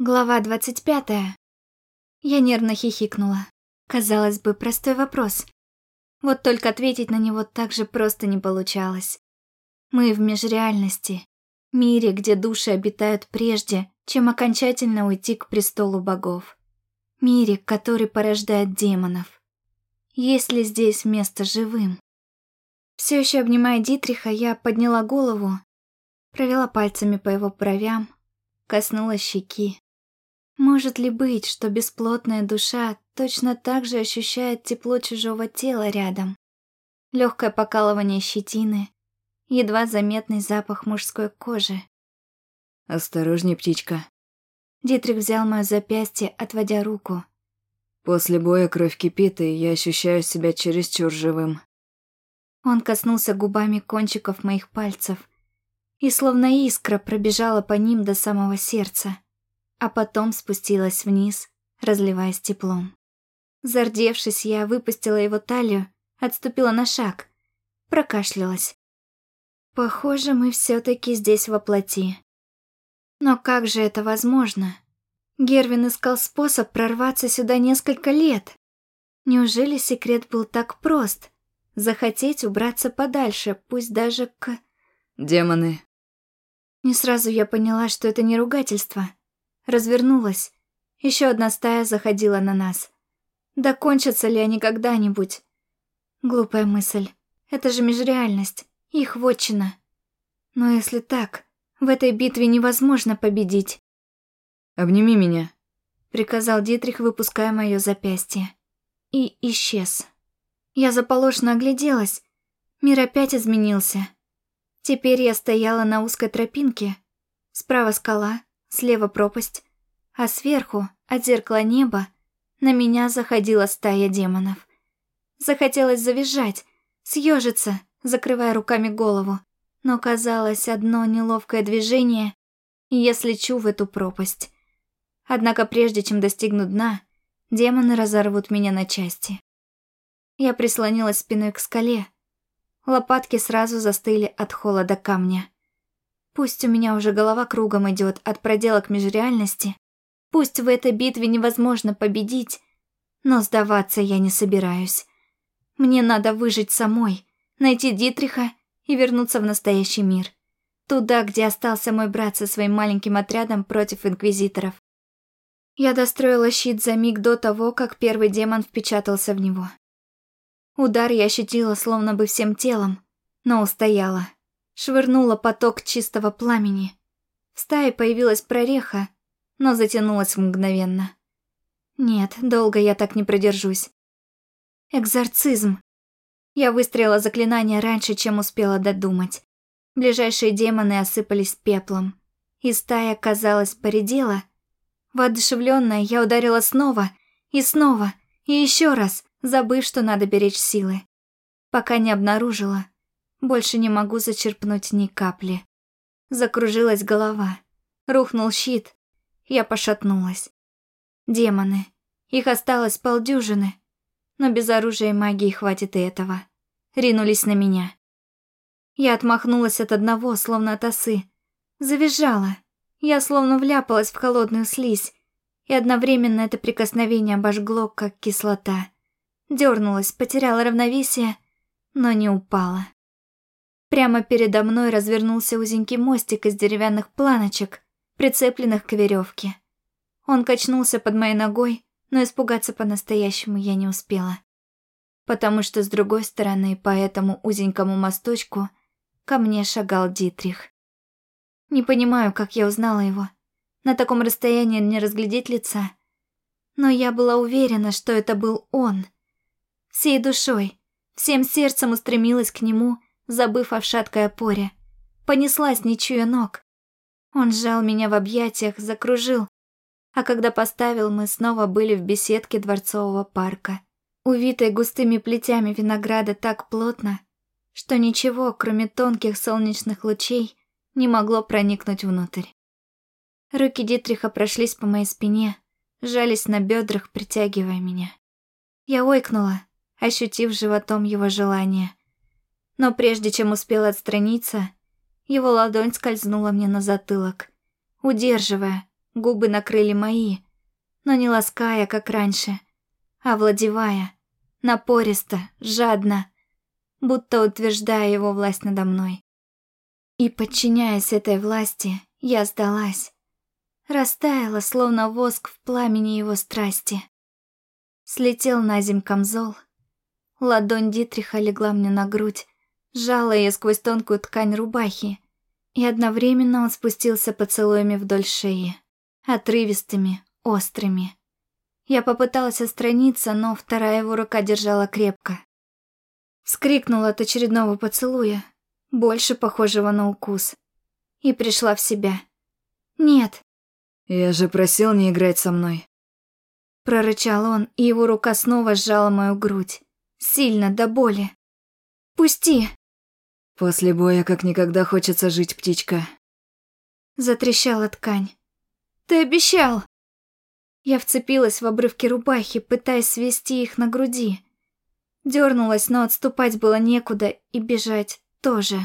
Глава двадцать пятая. Я нервно хихикнула. Казалось бы, простой вопрос. Вот только ответить на него так же просто не получалось. Мы в межреальности, мире, где души обитают прежде, чем окончательно уйти к престолу богов. Мире, который порождает демонов. Есть ли здесь место живым? Все еще обнимая Дитриха, я подняла голову, провела пальцами по его бровям, коснулась щеки. Может ли быть, что бесплотная душа точно так же ощущает тепло чужого тела рядом? Легкое покалывание щетины, едва заметный запах мужской кожи. «Осторожней, птичка». Дитрих взял мое запястье, отводя руку. «После боя кровь кипит, и я ощущаю себя чересчур живым». Он коснулся губами кончиков моих пальцев, и словно искра пробежала по ним до самого сердца а потом спустилась вниз, разливаясь теплом. Зардевшись, я выпустила его талию, отступила на шаг, прокашлялась. Похоже, мы все-таки здесь во плоти. Но как же это возможно? Гервин искал способ прорваться сюда несколько лет. Неужели секрет был так прост? Захотеть убраться подальше, пусть даже к... Демоны. Не сразу я поняла, что это не ругательство развернулась. Еще одна стая заходила на нас. Да кончатся ли они когда-нибудь? Глупая мысль. Это же межреальность, их вотчина. Но если так, в этой битве невозможно победить. «Обними меня», — приказал Дитрих, выпуская мое запястье. И исчез. Я заполошно огляделась. Мир опять изменился. Теперь я стояла на узкой тропинке. Справа скала, слева пропасть, а сверху, от зеркала неба, на меня заходила стая демонов. Захотелось завизжать, съежиться, закрывая руками голову, но казалось одно неловкое движение, и я слечу в эту пропасть. Однако прежде чем достигну дна, демоны разорвут меня на части. Я прислонилась спиной к скале. Лопатки сразу застыли от холода камня. Пусть у меня уже голова кругом идет от проделок межреальности, пусть в этой битве невозможно победить, но сдаваться я не собираюсь. Мне надо выжить самой, найти Дитриха и вернуться в настоящий мир. Туда, где остался мой брат со своим маленьким отрядом против инквизиторов. Я достроила щит за миг до того, как первый демон впечатался в него. Удар я ощутила словно бы всем телом, но устояла швырнула поток чистого пламени. В стае появилась прореха, но затянулась мгновенно. Нет, долго я так не продержусь. Экзорцизм. Я выстрелила заклинание раньше, чем успела додумать. Ближайшие демоны осыпались пеплом. И стая, казалось, поредела. Воодушевленная, я ударила снова, и снова, и еще раз, забыв, что надо беречь силы. Пока не обнаружила, больше не могу зачерпнуть ни капли. Закружилась голова. Рухнул щит. Я пошатнулась. Демоны. Их осталось полдюжины. Но без оружия и магии хватит и этого. Ринулись на меня. Я отмахнулась от одного, словно от осы. Завизжала. Я словно вляпалась в холодную слизь. И одновременно это прикосновение обожгло, как кислота. Дёрнулась, потеряла равновесие, но не упала. Прямо передо мной развернулся узенький мостик из деревянных планочек, прицепленных к веревке. Он качнулся под моей ногой, но испугаться по-настоящему я не успела. Потому что с другой стороны, по этому узенькому мосточку, ко мне шагал Дитрих. Не понимаю, как я узнала его. На таком расстоянии не разглядеть лица. Но я была уверена, что это был он. Всей душой, всем сердцем устремилась к нему забыв о шаткой опоре. Понеслась, не чуя ног. Он сжал меня в объятиях, закружил. А когда поставил, мы снова были в беседке дворцового парка, увитой густыми плетями винограда так плотно, что ничего, кроме тонких солнечных лучей, не могло проникнуть внутрь. Руки Дитриха прошлись по моей спине, сжались на бедрах, притягивая меня. Я ойкнула, ощутив животом его желание — но прежде чем успел отстраниться, его ладонь скользнула мне на затылок, удерживая, губы накрыли мои, но не лаская, как раньше, а владевая, напористо, жадно, будто утверждая его власть надо мной. И, подчиняясь этой власти, я сдалась. Растаяла, словно воск в пламени его страсти. Слетел на земь камзол. Ладонь Дитриха легла мне на грудь, сжала ее сквозь тонкую ткань рубахи, и одновременно он спустился поцелуями вдоль шеи, отрывистыми, острыми. Я попыталась отстраниться, но вторая его рука держала крепко. Вскрикнула от очередного поцелуя, больше похожего на укус, и пришла в себя. «Нет». «Я же просил не играть со мной». Прорычал он, и его рука снова сжала мою грудь. Сильно, до боли. «Пусти!» После боя как никогда хочется жить, птичка. Затрещала ткань. Ты обещал. Я вцепилась в обрывки рубахи, пытаясь свести их на груди. Дернулась, но отступать было некуда, и бежать тоже.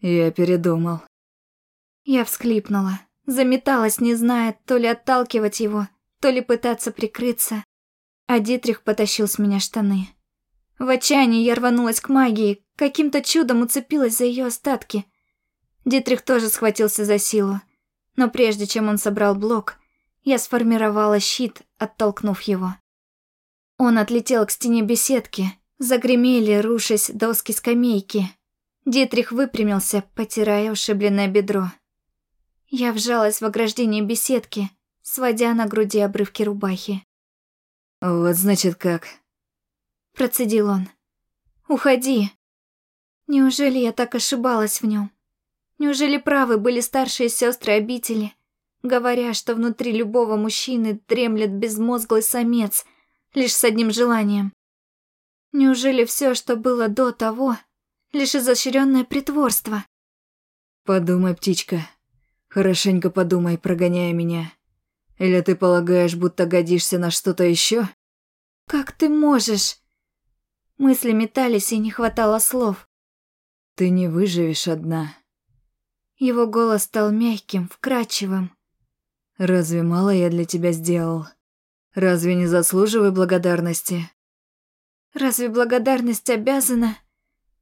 Я передумал. Я всхлипнула, заметалась, не зная, то ли отталкивать его, то ли пытаться прикрыться. А Дитрих потащил с меня штаны. В отчаянии я рванулась к магии, каким-то чудом уцепилась за ее остатки. Дитрих тоже схватился за силу. Но прежде чем он собрал блок, я сформировала щит, оттолкнув его. Он отлетел к стене беседки, загремели, рушась доски скамейки. Дитрих выпрямился, потирая ушибленное бедро. Я вжалась в ограждение беседки, сводя на груди обрывки рубахи. «Вот значит как», Процедил он. «Уходи!» Неужели я так ошибалась в нем? Неужели правы были старшие сестры обители, говоря, что внутри любого мужчины дремлет безмозглый самец, лишь с одним желанием? Неужели все, что было до того, лишь изощренное притворство? Подумай, птичка, хорошенько подумай, прогоняя меня. Или ты полагаешь, будто годишься на что-то еще? Как ты можешь? Мысли метались и не хватало слов. «Ты не выживешь одна». Его голос стал мягким, вкрадчивым. «Разве мало я для тебя сделал? Разве не заслуживаю благодарности?» «Разве благодарность обязана?»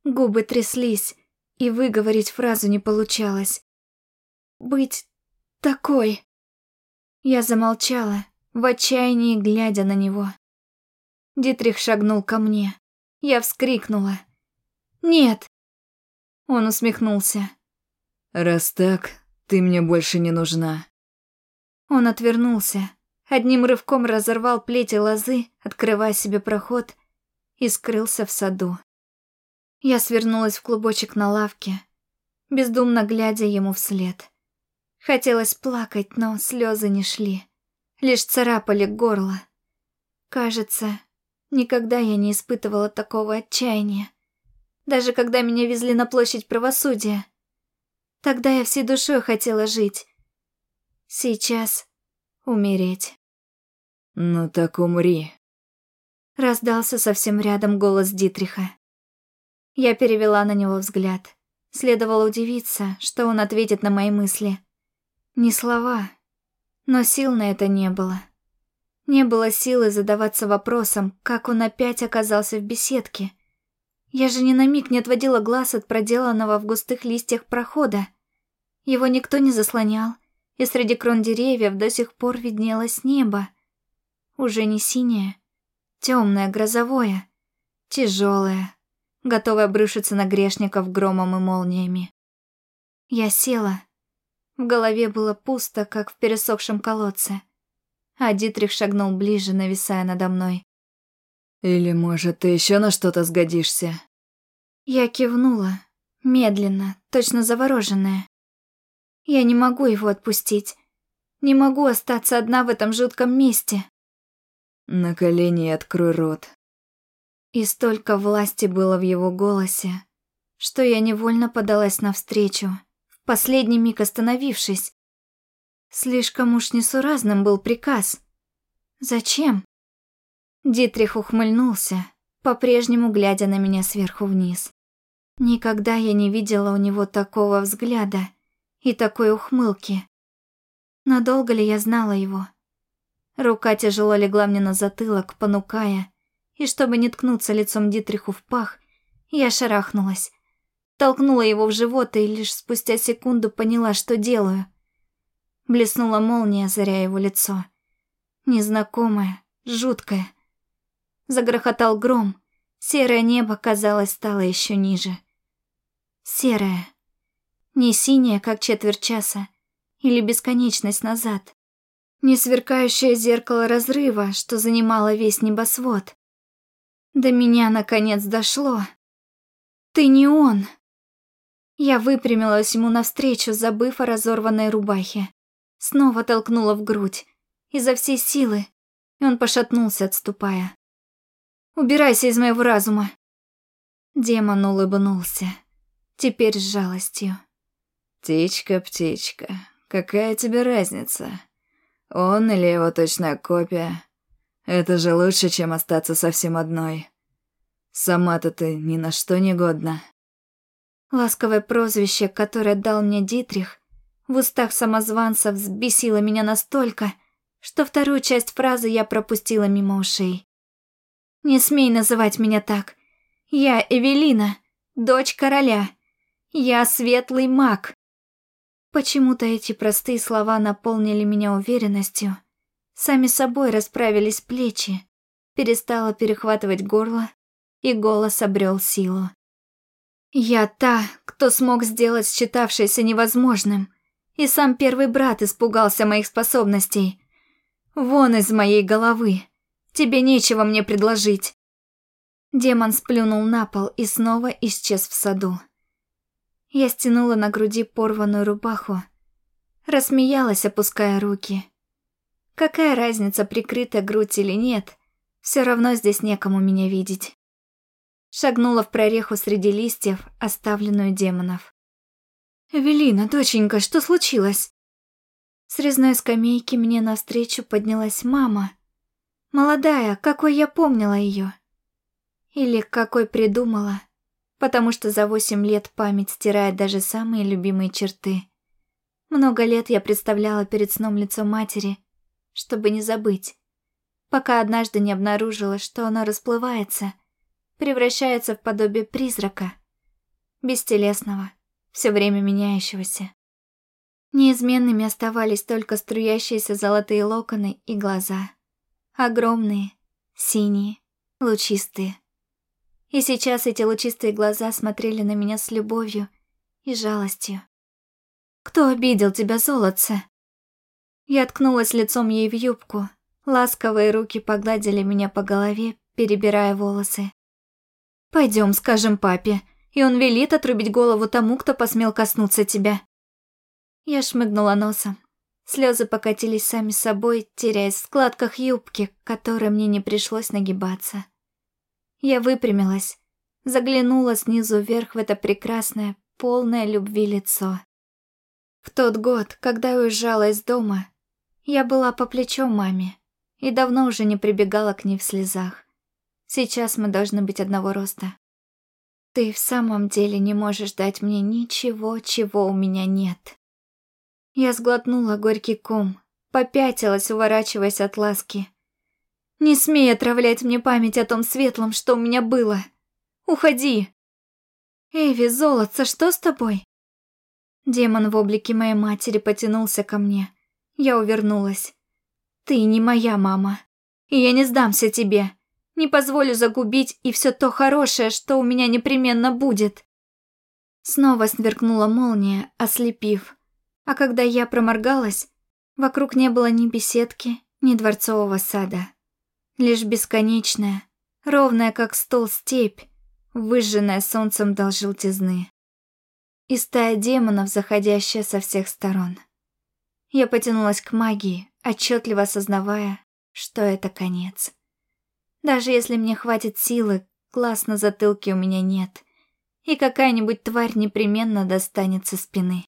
Губы тряслись, и выговорить фразу не получалось. «Быть такой...» Я замолчала, в отчаянии глядя на него. Дитрих шагнул ко мне. Я вскрикнула. «Нет!» Он усмехнулся. «Раз так, ты мне больше не нужна». Он отвернулся, одним рывком разорвал плети лозы, открывая себе проход, и скрылся в саду. Я свернулась в клубочек на лавке, бездумно глядя ему вслед. Хотелось плакать, но слезы не шли, лишь царапали горло. Кажется, Никогда я не испытывала такого отчаяния. Даже когда меня везли на площадь правосудия. Тогда я всей душой хотела жить. Сейчас умереть. «Ну так умри», — раздался совсем рядом голос Дитриха. Я перевела на него взгляд. Следовало удивиться, что он ответит на мои мысли. Не слова, но сил на это не было. Не было силы задаваться вопросом, как он опять оказался в беседке. Я же ни на миг не отводила глаз от проделанного в густых листьях прохода. Его никто не заслонял, и среди крон деревьев до сих пор виднелось небо. Уже не синее, темное, грозовое, тяжелое, готовое обрушиться на грешников громом и молниями. Я села. В голове было пусто, как в пересохшем колодце а Дитрих шагнул ближе, нависая надо мной. «Или, может, ты еще на что-то сгодишься?» Я кивнула, медленно, точно завороженная. Я не могу его отпустить. Не могу остаться одна в этом жутком месте. На колени и открой рот. И столько власти было в его голосе, что я невольно подалась навстречу, в последний миг остановившись, Слишком уж несуразным был приказ. Зачем? Дитрих ухмыльнулся, по-прежнему глядя на меня сверху вниз. Никогда я не видела у него такого взгляда и такой ухмылки. Надолго ли я знала его? Рука тяжело легла мне на затылок, понукая, и чтобы не ткнуться лицом Дитриху в пах, я шарахнулась. Толкнула его в живот и лишь спустя секунду поняла, что делаю. Блеснула молния, озаряя его лицо. Незнакомое, жуткое. Загрохотал гром. Серое небо, казалось, стало еще ниже. Серое. Не синее, как четверть часа, или бесконечность назад. Не сверкающее зеркало разрыва, что занимало весь небосвод. До меня наконец дошло. Ты не он. Я выпрямилась ему навстречу, забыв о разорванной рубахе. Снова толкнула в грудь. Изо всей силы. И он пошатнулся, отступая. «Убирайся из моего разума!» Демон улыбнулся. Теперь с жалостью. «Птичка, птичка, какая тебе разница? Он или его точная копия? Это же лучше, чем остаться совсем одной. Сама-то ты ни на что не годна». Ласковое прозвище, которое дал мне Дитрих, в устах самозванца взбесило меня настолько, что вторую часть фразы я пропустила мимо ушей. «Не смей называть меня так. Я Эвелина, дочь короля. Я светлый маг». Почему-то эти простые слова наполнили меня уверенностью. Сами собой расправились плечи, перестала перехватывать горло, и голос обрел силу. «Я та, кто смог сделать считавшееся невозможным, и сам первый брат испугался моих способностей. Вон из моей головы, тебе нечего мне предложить». Демон сплюнул на пол и снова исчез в саду. Я стянула на груди порванную рубаху, рассмеялась, опуская руки. Какая разница, прикрыта грудь или нет, все равно здесь некому меня видеть. Шагнула в прореху среди листьев, оставленную демонов. «Эвелина, доченька, что случилось?» С резной скамейки мне навстречу поднялась мама. Молодая, какой я помнила ее. Или какой придумала потому что за восемь лет память стирает даже самые любимые черты. Много лет я представляла перед сном лицо матери, чтобы не забыть, пока однажды не обнаружила, что оно расплывается, превращается в подобие призрака, бестелесного, все время меняющегося. Неизменными оставались только струящиеся золотые локоны и глаза. Огромные, синие, лучистые. И сейчас эти лучистые глаза смотрели на меня с любовью и жалостью. «Кто обидел тебя, золотце?» Я ткнулась лицом ей в юбку. Ласковые руки погладили меня по голове, перебирая волосы. «Пойдем, скажем папе, и он велит отрубить голову тому, кто посмел коснуться тебя». Я шмыгнула носом. Слезы покатились сами собой, теряясь в складках юбки, которой мне не пришлось нагибаться. Я выпрямилась, заглянула снизу вверх в это прекрасное, полное любви лицо. В тот год, когда уезжала из дома, я была по плечу маме и давно уже не прибегала к ней в слезах. Сейчас мы должны быть одного роста. Ты в самом деле не можешь дать мне ничего, чего у меня нет. Я сглотнула горький ком, попятилась, уворачиваясь от ласки. Не смей отравлять мне память о том светлом, что у меня было. Уходи. Эви, золотце, что с тобой? Демон в облике моей матери потянулся ко мне. Я увернулась. Ты не моя мама. И я не сдамся тебе. Не позволю загубить и все то хорошее, что у меня непременно будет. Снова сверкнула молния, ослепив. А когда я проморгалась, вокруг не было ни беседки, ни дворцового сада. Лишь бесконечная, ровная как стол степь, выжженная солнцем дал желтизны. И стая демонов, заходящая со всех сторон. Я потянулась к магии, отчетливо осознавая, что это конец. Даже если мне хватит силы, глаз на затылке у меня нет, и какая-нибудь тварь непременно достанет со спины.